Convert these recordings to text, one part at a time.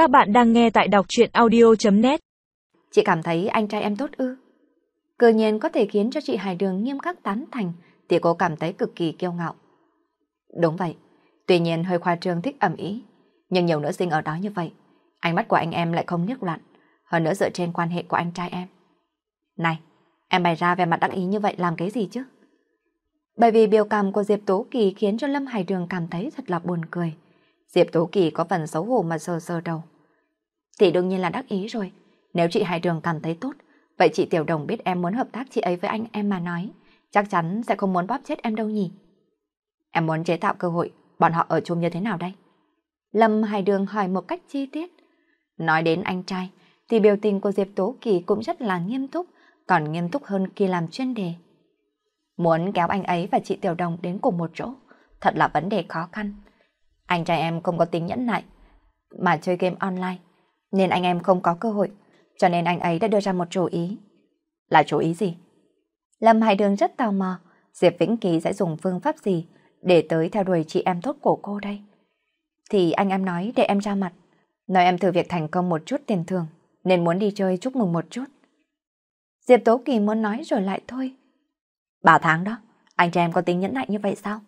Các bạn đang nghe tại đọc truyện audio.net Chị cảm thấy anh trai em tốt ư? Cơ nhiên có thể khiến cho chị Hải Đường nghiêm khắc tán thành thì cô cảm thấy cực kỳ kiêu ngạo. Đúng vậy, tuy nhiên hơi khoa trương thích ẩm ý, nhưng nhiều nữ sinh ở đó như vậy, ánh mắt của anh em lại không nhức loạn, hơn nữa dựa trên quan hệ của anh trai em. Này, em bày ra về mặt đắc ý như vậy làm cái gì chứ? Bởi vì biểu cảm của Diệp Tố Kỳ khiến cho Lâm Hải Đường cảm thấy thật là buồn cười. Diệp Tố Kỳ có phần xấu hổ mà sờ sờ đầu. Thì đương nhiên là đắc ý rồi. Nếu chị Hải Đường cảm thấy tốt, vậy chị Tiểu Đồng biết em muốn hợp tác chị ấy với anh em mà nói, chắc chắn sẽ không muốn bóp chết em đâu nhỉ. Em muốn chế tạo cơ hội, bọn họ ở chung như thế nào đây? Lâm Hải Đường hỏi một cách chi tiết. Nói đến anh trai, thì biểu tình của Diệp Tố Kỳ cũng rất là nghiêm túc, còn nghiêm túc hơn khi làm chuyên đề. Muốn kéo anh ấy và chị Tiểu Đồng đến cùng một chỗ, thật là vấn đề khó khăn. Anh trai em không có tính nhẫn nại, mà chơi game online, nên anh em không có cơ hội, cho nên anh ấy đã đưa ra một chủ ý. Là chủ ý gì? Lâm Hải Đường rất tò mò, Diệp Vĩnh Kỳ sẽ dùng phương pháp gì để tới theo đuổi chị em tốt của cô đây? Thì anh em nói để em ra mặt, nói em thử việc thành công một chút tiền thưởng, nên muốn đi chơi chúc mừng một chút. Diệp Tố Kỳ muốn nói rồi lại thôi. Ba tháng đó, anh trai em có tính nhẫn nại như vậy sao?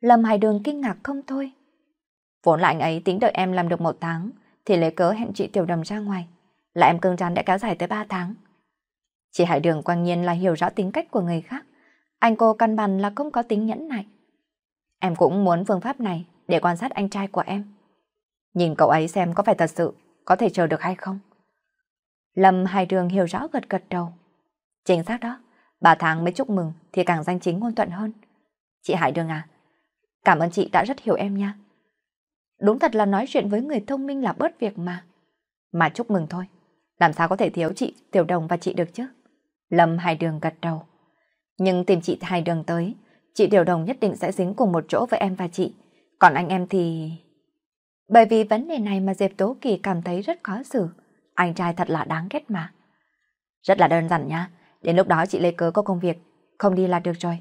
Lâm Hải Đường kinh ngạc không thôi. Vốn là anh ấy tính đợi em làm được một tháng, thì lấy cớ hẹn chị Tiểu Đầm ra ngoài. Là em cương rắn đã kéo dài tới ba tháng. Chị Hải Đường quang nhiên là hiểu rõ tính cách của người khác. Anh cô căn bản là không có tính nhẫn nại. Em cũng muốn phương pháp này để quan sát anh trai của em. Nhìn cậu ấy xem có phải thật sự có thể chờ được hay không. Lâm Hải Đường hiểu rõ gật gật đầu. Chính xác đó, 3 tháng mới chúc mừng thì càng danh chính ngôn thuận hơn. Chị Hải Đường à, cảm ơn chị đã rất hiểu em nha. Đúng thật là nói chuyện với người thông minh là bớt việc mà. Mà chúc mừng thôi, làm sao có thể thiếu chị Tiểu Đồng và chị được chứ? Lâm Hải Đường gật đầu. Nhưng tìm chị Hải Đường tới, chị Tiểu Đồng nhất định sẽ dính cùng một chỗ với em và chị. Còn anh em thì... Bởi vì vấn đề này mà Diệp Tố Kỳ cảm thấy rất khó xử. Anh trai thật là đáng ghét mà. Rất là đơn giản nha. Đến lúc đó chị lấy cớ có công việc, không đi là được rồi.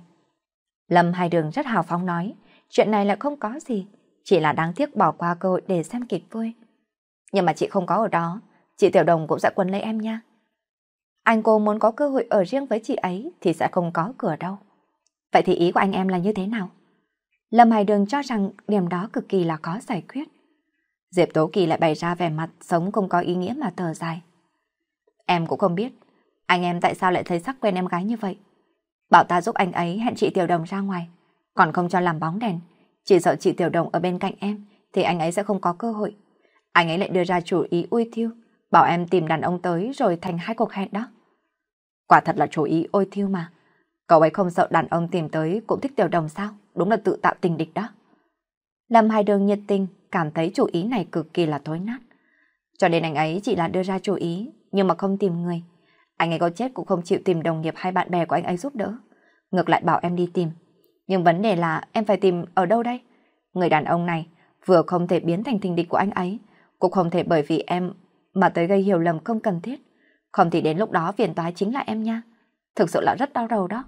Lâm Hải Đường rất hào phóng nói, chuyện này là không có gì, chỉ là đáng tiếc bỏ qua cơ hội để xem kịch vui. Nhưng mà chị không có ở đó, chị Tiểu Đồng cũng sẽ quấn lấy em nha. Anh cô muốn có cơ hội ở riêng với chị ấy thì sẽ không có cửa đâu. Vậy thì ý của anh em là như thế nào? Lâm Hải Đường cho rằng điểm đó cực kỳ là có giải quyết. Diệp Tố Kỳ lại bày ra vẻ mặt sống không có ý nghĩa mà thở dài. Em cũng không biết, anh em tại sao lại thấy sắc quen em gái như vậy. Bảo ta giúp anh ấy hẹn chị Tiểu Đồng ra ngoài, còn không cho làm bóng đèn. Chỉ sợ chị Tiểu Đồng ở bên cạnh em thì anh ấy sẽ không có cơ hội. Anh ấy lại đưa ra chủ ý ui thiêu, bảo em tìm đàn ông tới rồi thành hai cuộc hẹn đó. Quả thật là chủ ý ôi thiêu mà. Cậu ấy không sợ đàn ông tìm tới cũng thích Tiểu Đồng sao? Đúng là tự tạo tình địch đó. Lâm Hai Đường nhiệt tình, cảm thấy chủ ý này cực kỳ là thối nát. Cho nên anh ấy chỉ là đưa ra chủ ý, nhưng mà không tìm người. Anh ấy có chết cũng không chịu tìm đồng nghiệp hay bạn bè của anh ấy giúp đỡ. Ngược lại bảo em đi tìm. Nhưng vấn đề là em phải tìm ở đâu đây? Người đàn ông này vừa không thể biến thành tình địch của anh ấy, cũng không thể bởi vì em mà tới gây hiểu lầm không cần thiết. Không thì đến lúc đó phiền toái chính là em nha. Thực sự là rất đau đầu đó.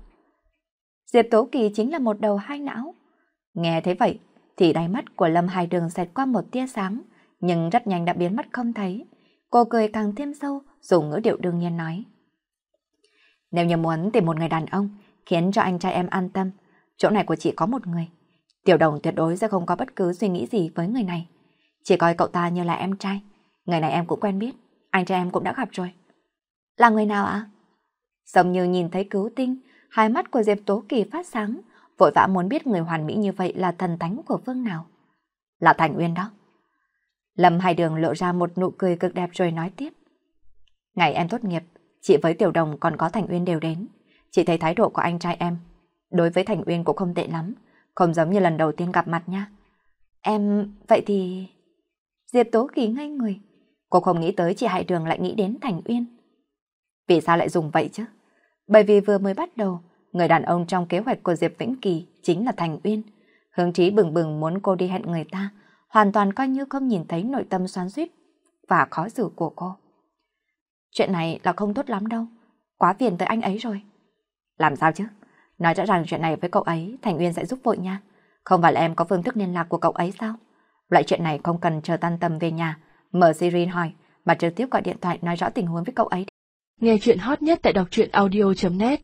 Diệp Tố Kỳ chính là một đầu hai não. Nghe thấy vậy, thì đáy mắt của Lâm Hải Đường xẹt qua một tia sáng, nhưng rất nhanh đã biến mất không thấy. Cô cười càng thêm sâu, dùng ngữ điệu đương nhiên nói. Nếu như muốn tìm một người đàn ông, khiến cho anh trai em an tâm, chỗ này của chị có một người. Tiểu đồng tuyệt đối sẽ không có bất cứ suy nghĩ gì với người này. Chỉ coi cậu ta như là em trai. Người này em cũng quen biết, anh trai em cũng đã gặp rồi. Là người nào ạ? Giống như nhìn thấy cứu tinh, hai mắt của Diệp Tố Kỳ phát sáng, vội vã muốn biết người hoàn mỹ như vậy là thần thánh của phương nào. Là Thành Uyên đó. Lâm Hải Đường lộ ra một nụ cười cực đẹp rồi nói tiếp. Ngày em tốt nghiệp, chị với Tiểu Đồng còn có Thành Uyên đều đến. Chị thấy thái độ của anh trai em, đối với Thành Uyên cũng không tệ lắm, không giống như lần đầu tiên gặp mặt nha. Em, vậy thì... Diệp Tố Kỳ ngay người. Cô không nghĩ tới chị Hải Đường lại nghĩ đến Thành Uyên. Vì sao lại dùng vậy chứ? Bởi vì vừa mới bắt đầu, người đàn ông trong kế hoạch của Diệp Vĩnh Kỳ chính là Thành Uyên. Hướng trí bừng bừng muốn cô đi hẹn người ta, hoàn toàn coi như không nhìn thấy nội tâm xoắn xuýt và khó xử của cô. Chuyện này là không tốt lắm đâu, quá phiền tới anh ấy rồi. Làm sao chứ? Nói rõ ràng chuyện này với cậu ấy, Thành Uyên sẽ giúp vội nha. Không phải là em có phương thức liên lạc của cậu ấy sao? Loại chuyện này không cần chờ tan tầm về nhà Mở Siri hỏi, mà trực tiếp gọi điện thoại nói rõ tình huống với cậu ấy. Nghe chuyện hot nhất tại đọc truyện audio.net